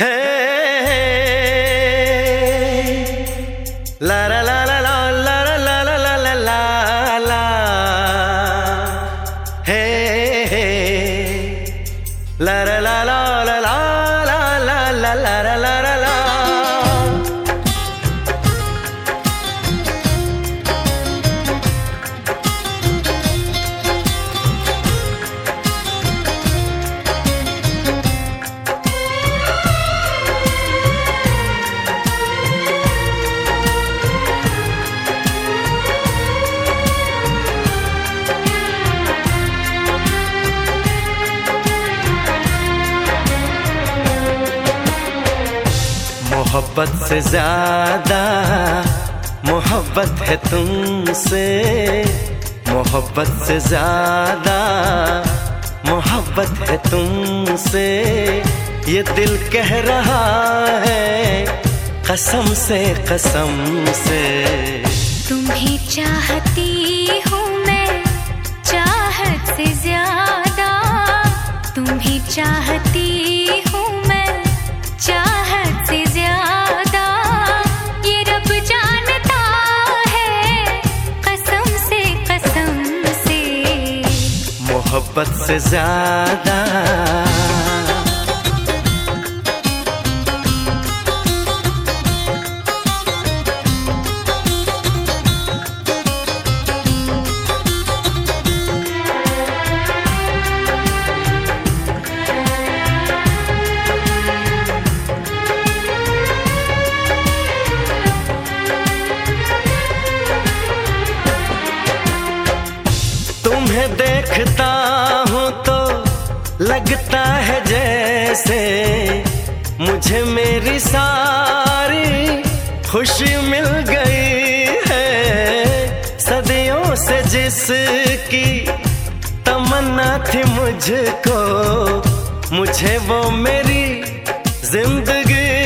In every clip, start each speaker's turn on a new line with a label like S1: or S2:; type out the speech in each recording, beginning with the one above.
S1: Hey. मोहब्बत से ज़्यादा मोहब्बत है तुमसे। मोहब्बत से ज़्यादा मोहब्बत है तुमसे। ये दिल कह रहा है कसम से कसम से।
S2: तुम्हें चाहती हूँ मैं, चाहत से ज़्यादा। तुम्हें चाहती
S1: मोहब्बत से ज़्यादा तुम्हें देखता हूँ तो लगता है जैसे मुझे मेरी सारी खुशी मिल गई है। सदियों से जिसकी तमन्ना थी मुझको, मुझे वो मेरी ज़िंदगी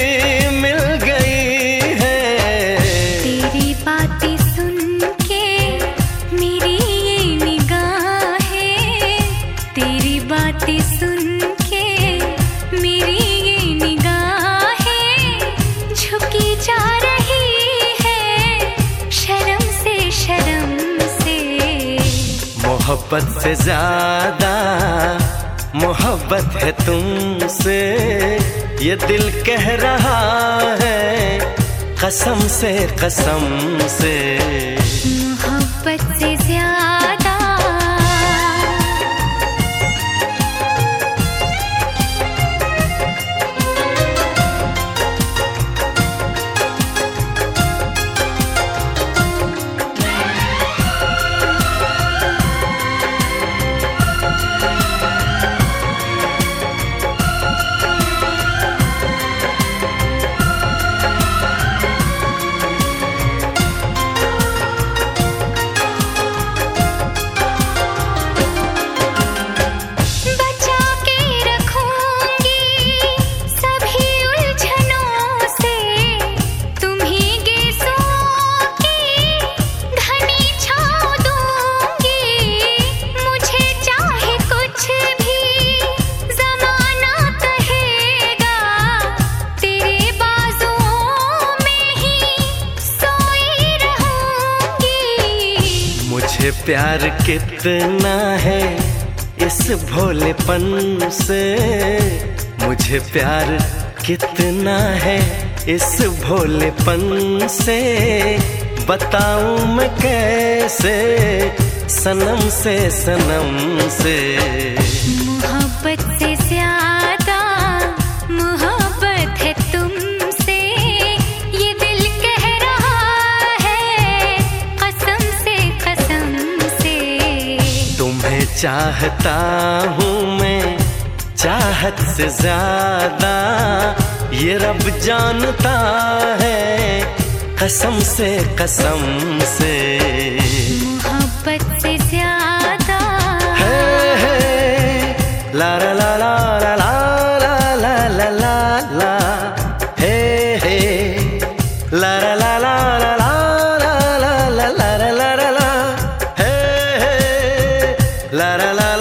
S2: तेरी बातें सुन के मेरी ये निगाहें झुकी जा रही है शर्म से शर्म से।
S1: मोहब्बत से ज़्यादा मोहब्बत है तुमसे। ये दिल कह रहा है कसम से कसम से।
S2: मोहब्बत से ज़्यादा मुझे
S1: प्यार कितना है इस भोलेपन से? मुझे प्यार कितना है इस भोलेपन से? बताऊँ मैं कैसे सनम से सनम से? तुम्हें चाहता हूँ मैं, चाहत से ज़्यादा। ये रब जानता है, कसम से कसम से।
S2: मोहब्बत से
S1: la la la.